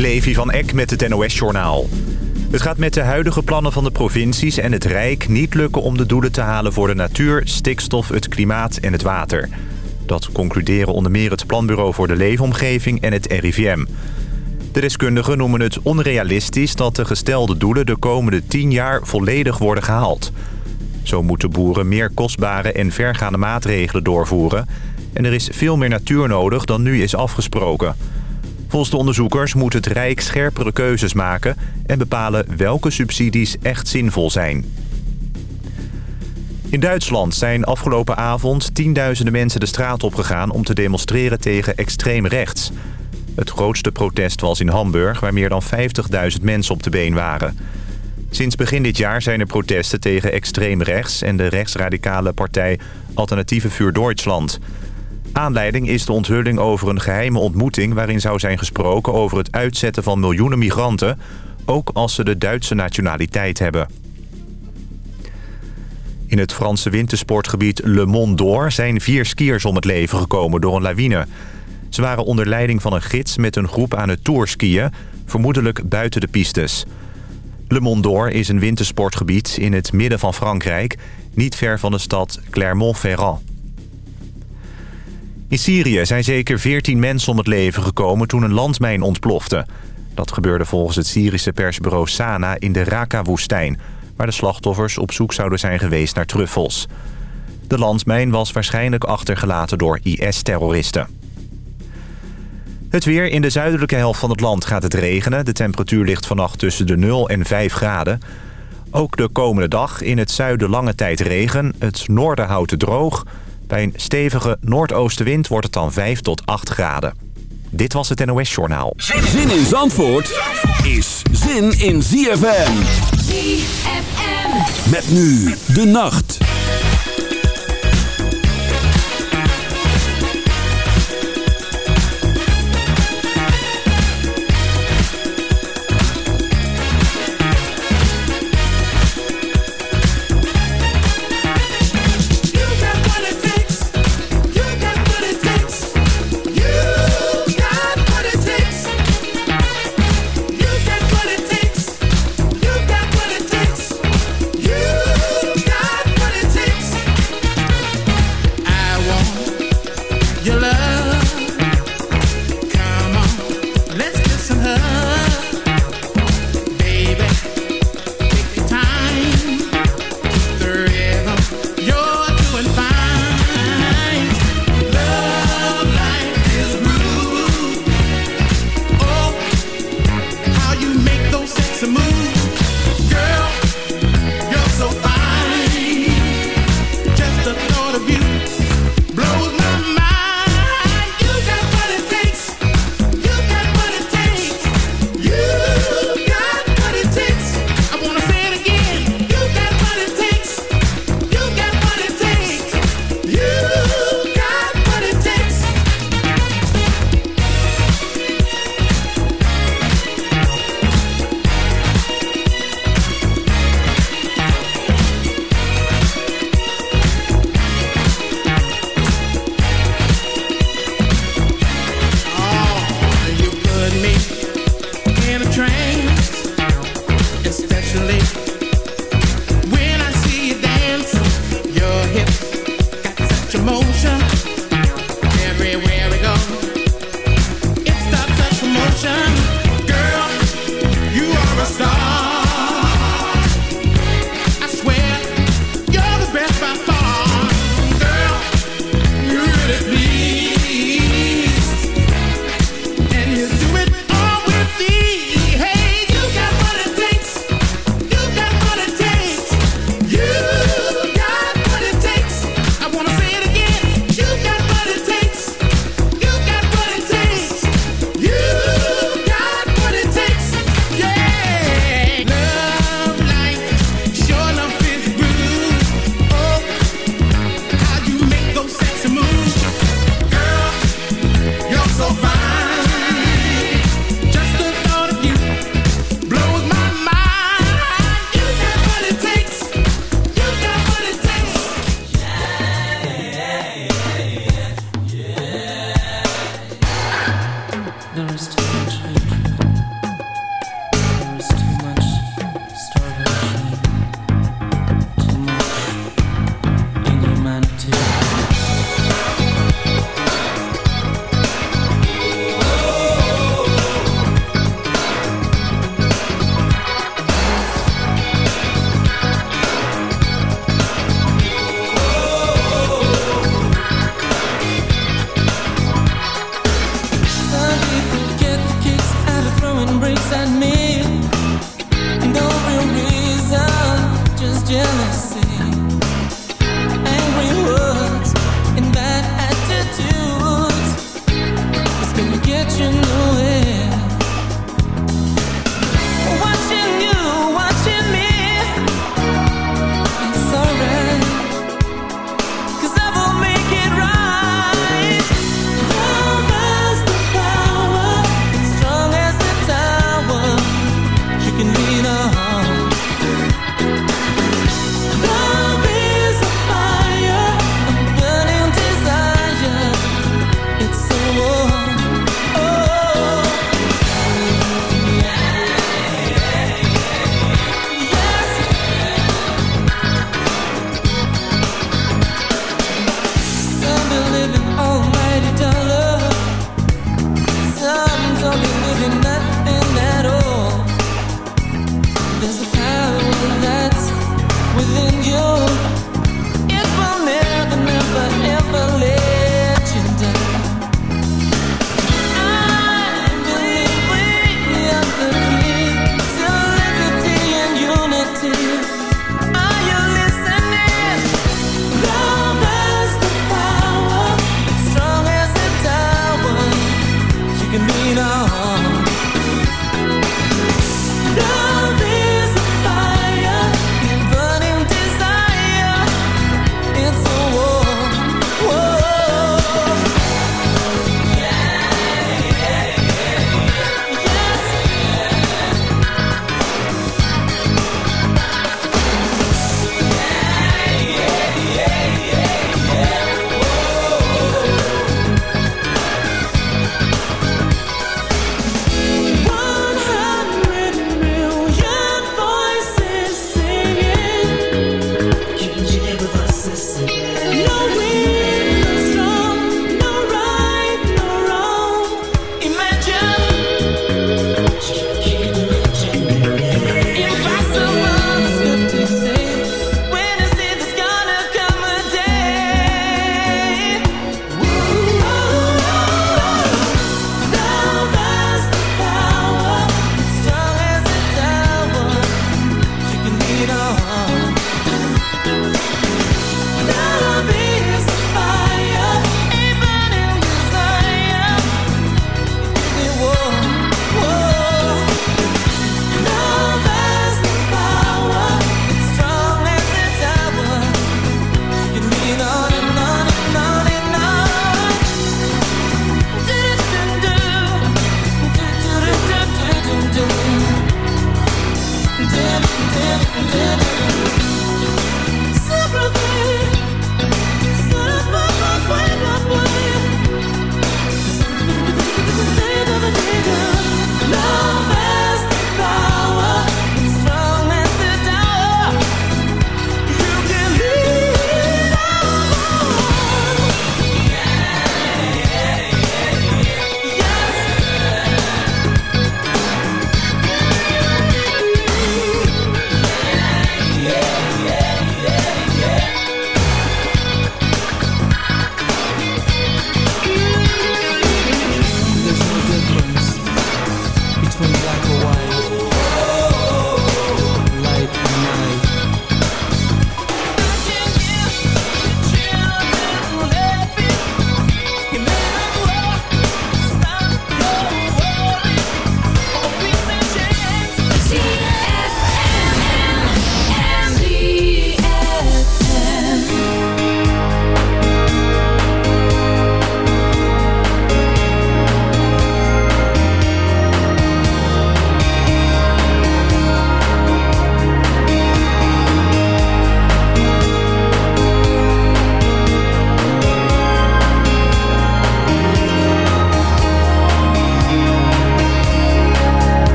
Levi van Eck met het NOS-journaal. Het gaat met de huidige plannen van de provincies en het Rijk niet lukken om de doelen te halen voor de natuur, stikstof, het klimaat en het water. Dat concluderen onder meer het Planbureau voor de Leefomgeving en het RIVM. De deskundigen noemen het onrealistisch dat de gestelde doelen de komende 10 jaar volledig worden gehaald. Zo moeten boeren meer kostbare en vergaande maatregelen doorvoeren... en er is veel meer natuur nodig dan nu is afgesproken... Volgens de onderzoekers moet het Rijk scherpere keuzes maken... en bepalen welke subsidies echt zinvol zijn. In Duitsland zijn afgelopen avond tienduizenden mensen de straat opgegaan... om te demonstreren tegen extreem rechts. Het grootste protest was in Hamburg... waar meer dan 50.000 mensen op de been waren. Sinds begin dit jaar zijn er protesten tegen extreem rechts... en de rechtsradicale partij Alternatieve Vuur Duitsland... Aanleiding is de onthulling over een geheime ontmoeting... waarin zou zijn gesproken over het uitzetten van miljoenen migranten... ook als ze de Duitse nationaliteit hebben. In het Franse wintersportgebied Le Mont d'Or... zijn vier skiers om het leven gekomen door een lawine. Ze waren onder leiding van een gids met een groep aan het tourskiën... vermoedelijk buiten de pistes. Le Mont d'Or is een wintersportgebied in het midden van Frankrijk... niet ver van de stad Clermont-Ferrand. In Syrië zijn zeker 14 mensen om het leven gekomen toen een landmijn ontplofte. Dat gebeurde volgens het Syrische persbureau Sana in de Raqqa-woestijn... waar de slachtoffers op zoek zouden zijn geweest naar truffels. De landmijn was waarschijnlijk achtergelaten door IS-terroristen. Het weer in de zuidelijke helft van het land gaat het regenen. De temperatuur ligt vannacht tussen de 0 en 5 graden. Ook de komende dag in het zuiden lange tijd regen. Het noorden houdt het droog... Bij een stevige noordoostenwind wordt het dan 5 tot 8 graden. Dit was het NOS Journaal. Zin in Zandvoort is zin in ZFM. ZFM. Met nu de nacht.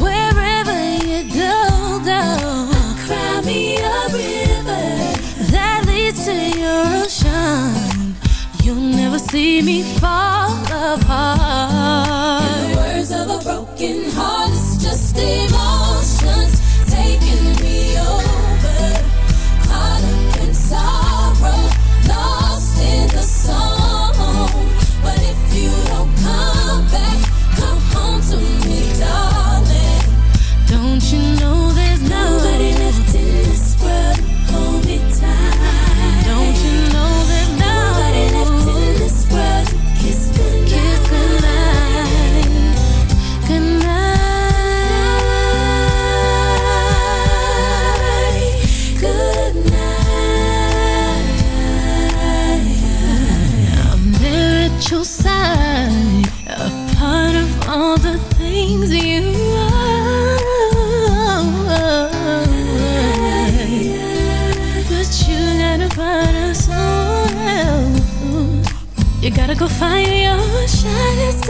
Wherever you go, go. Cry me a river that leads to your ocean. You'll never see me fall apart. In the words of a broken heart, it's just emotions. shine is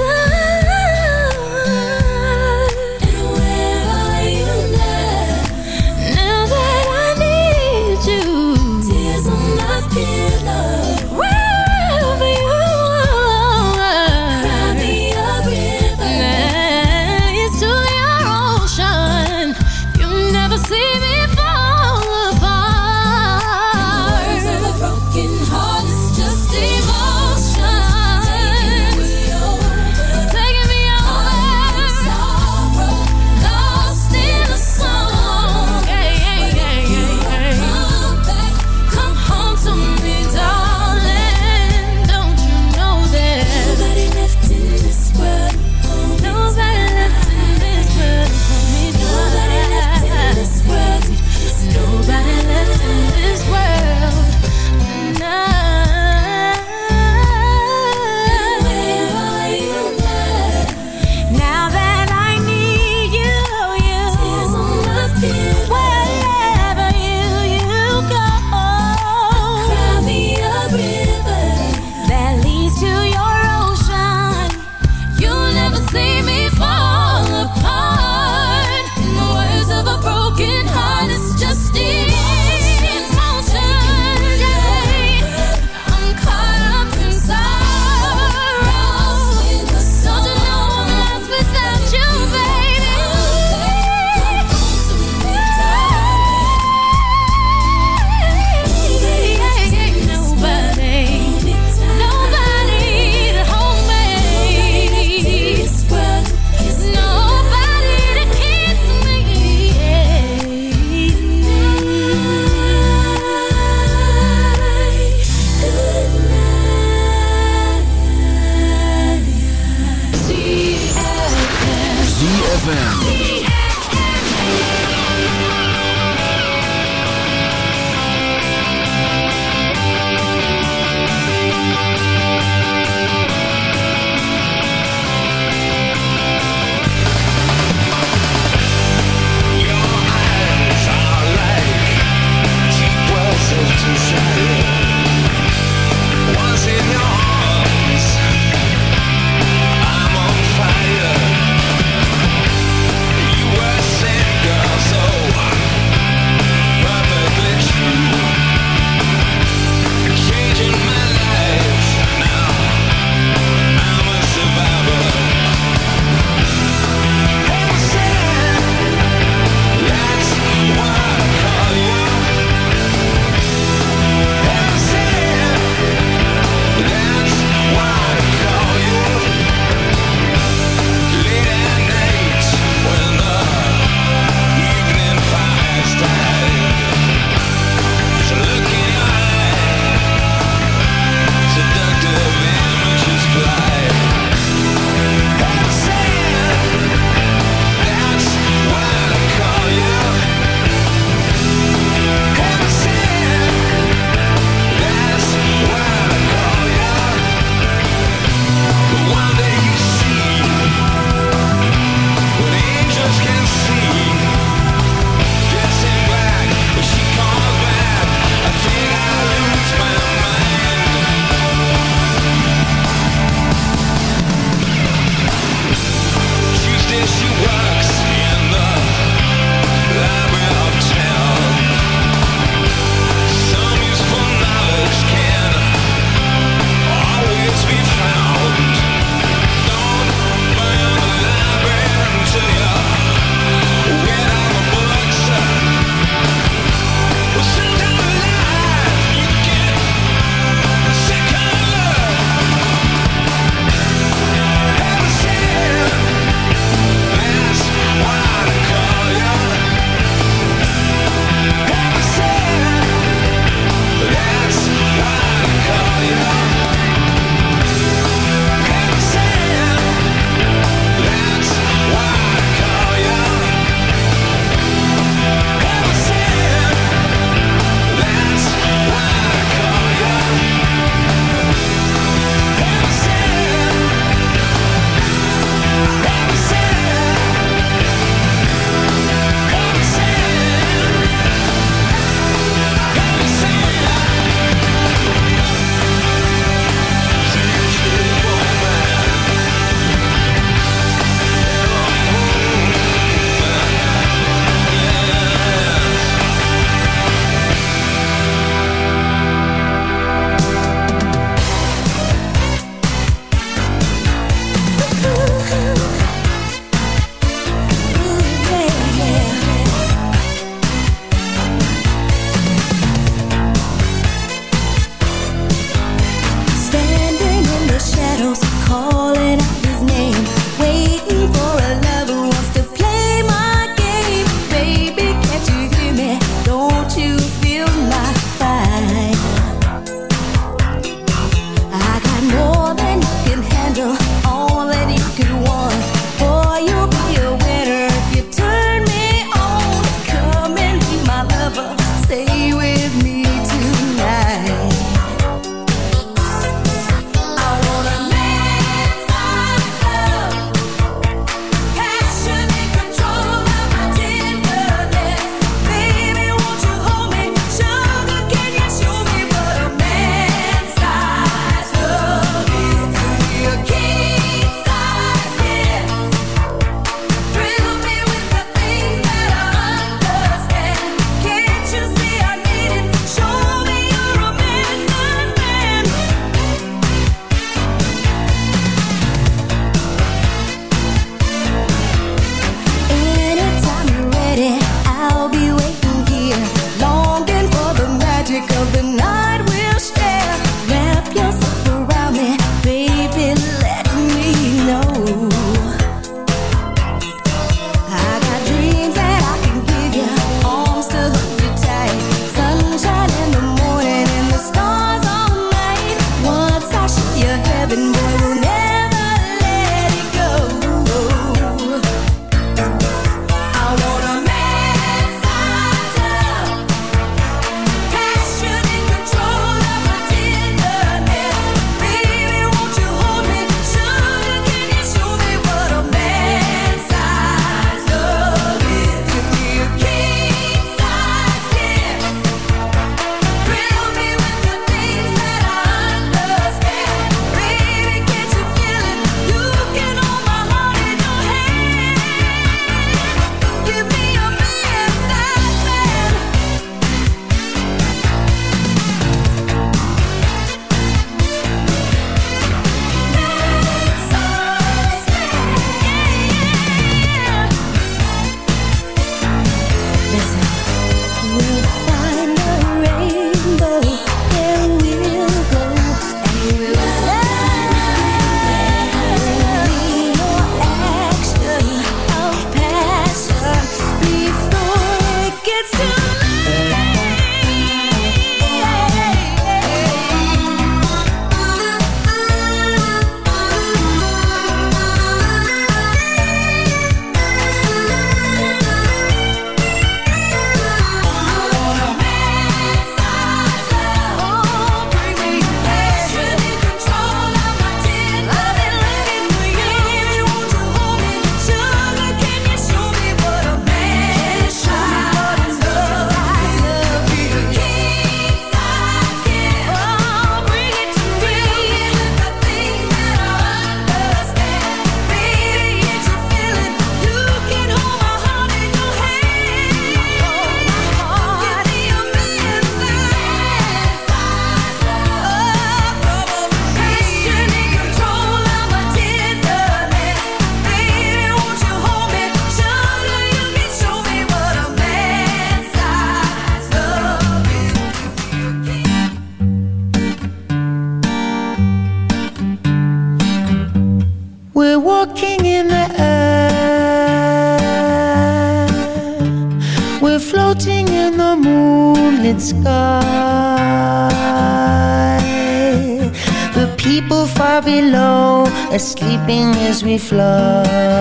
as we fly.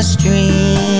the stream.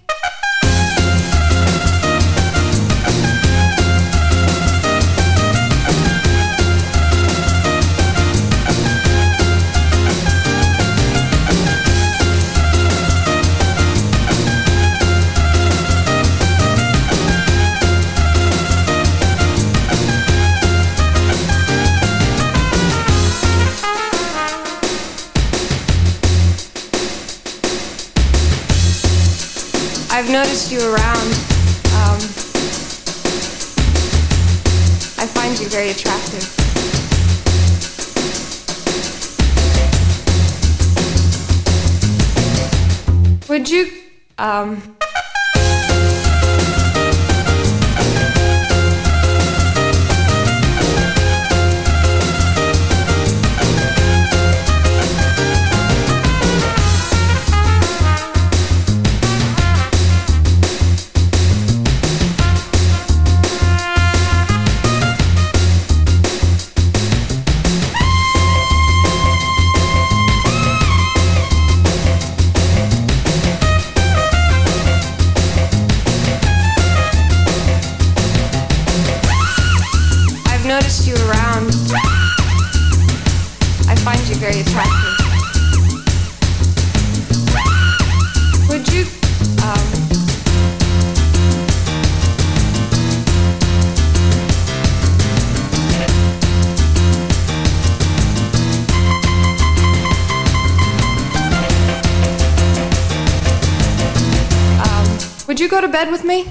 Bed with me?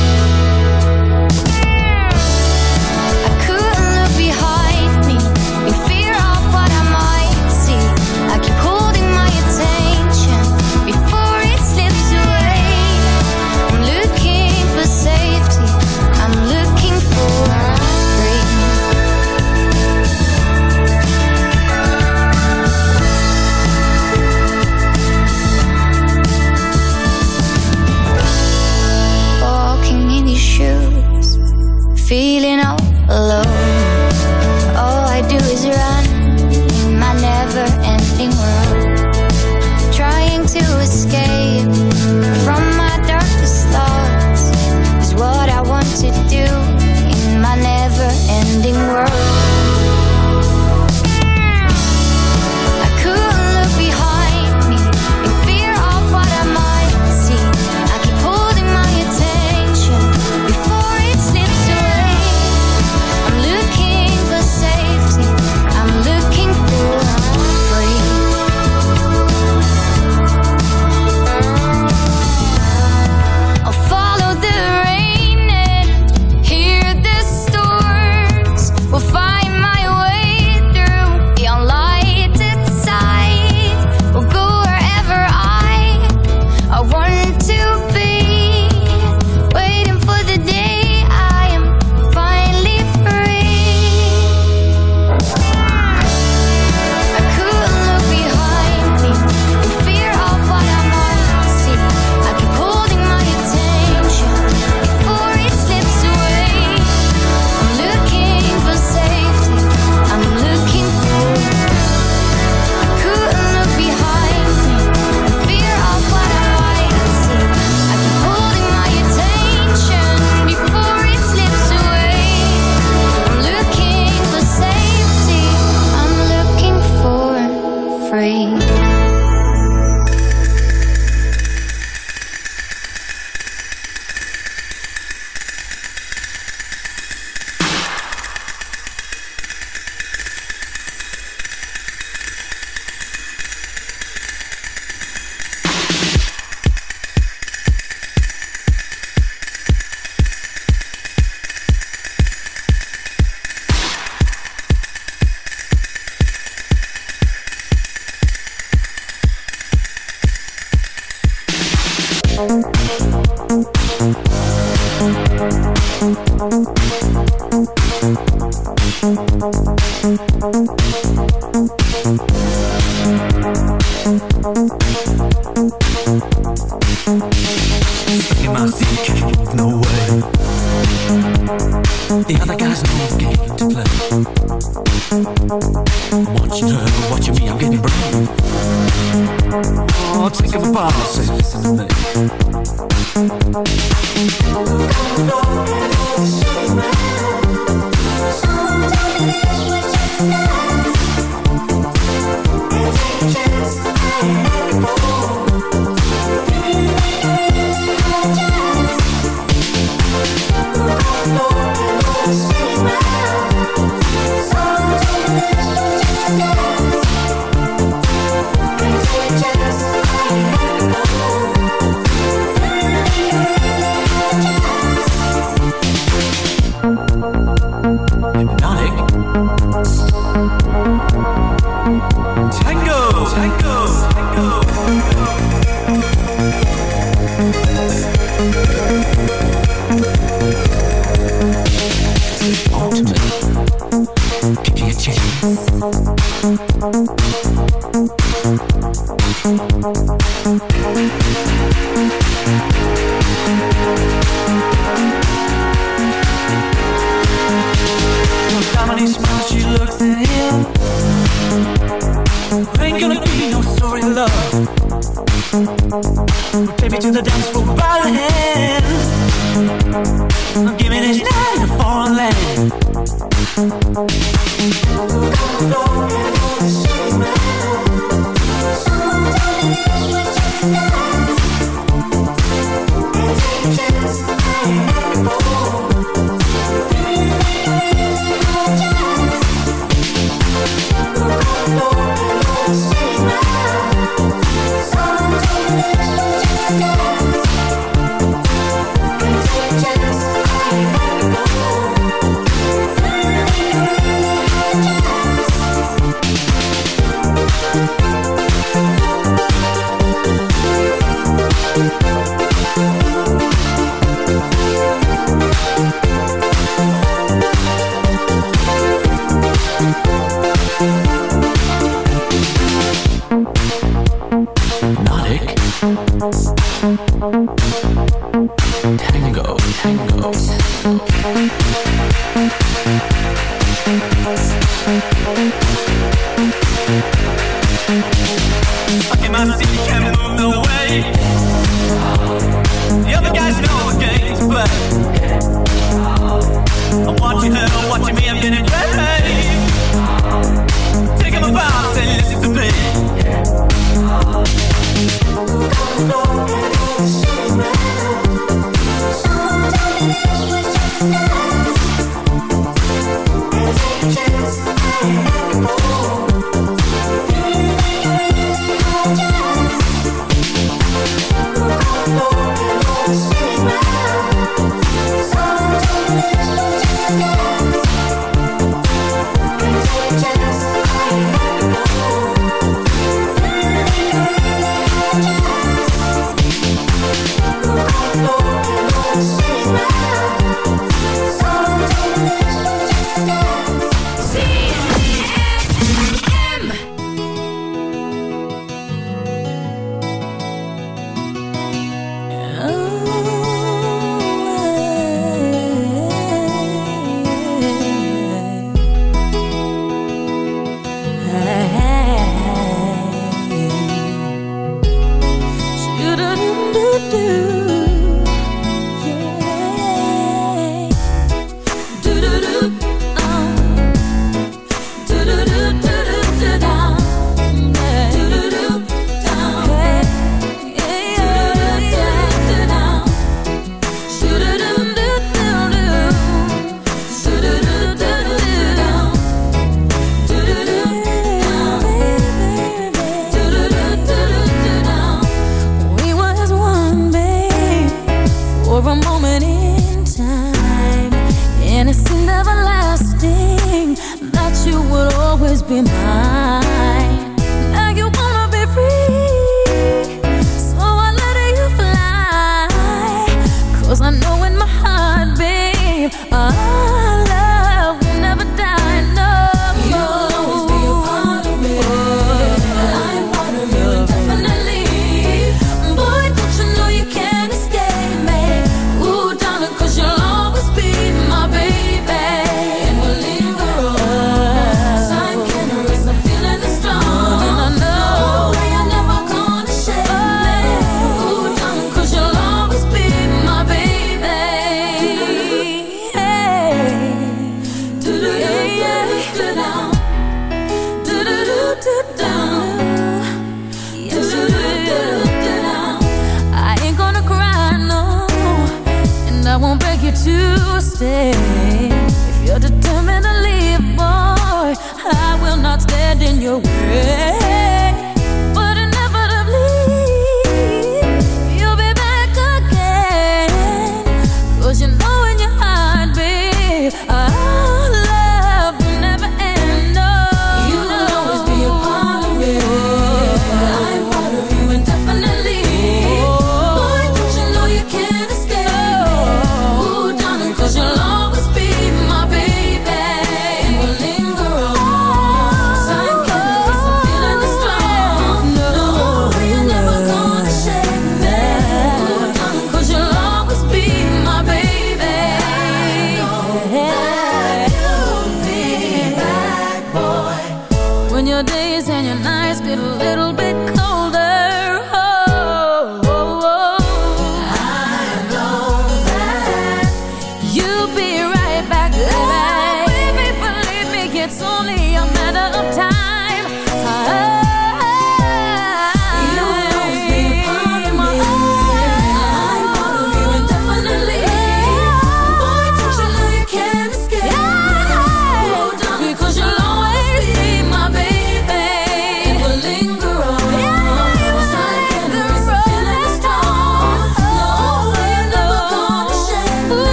Bye. hypnotic. Tango, tango. I see can't move no way. The other guys know what to play. I'm watching her, watching me, I'm getting ready. Take him a and listen to me. Now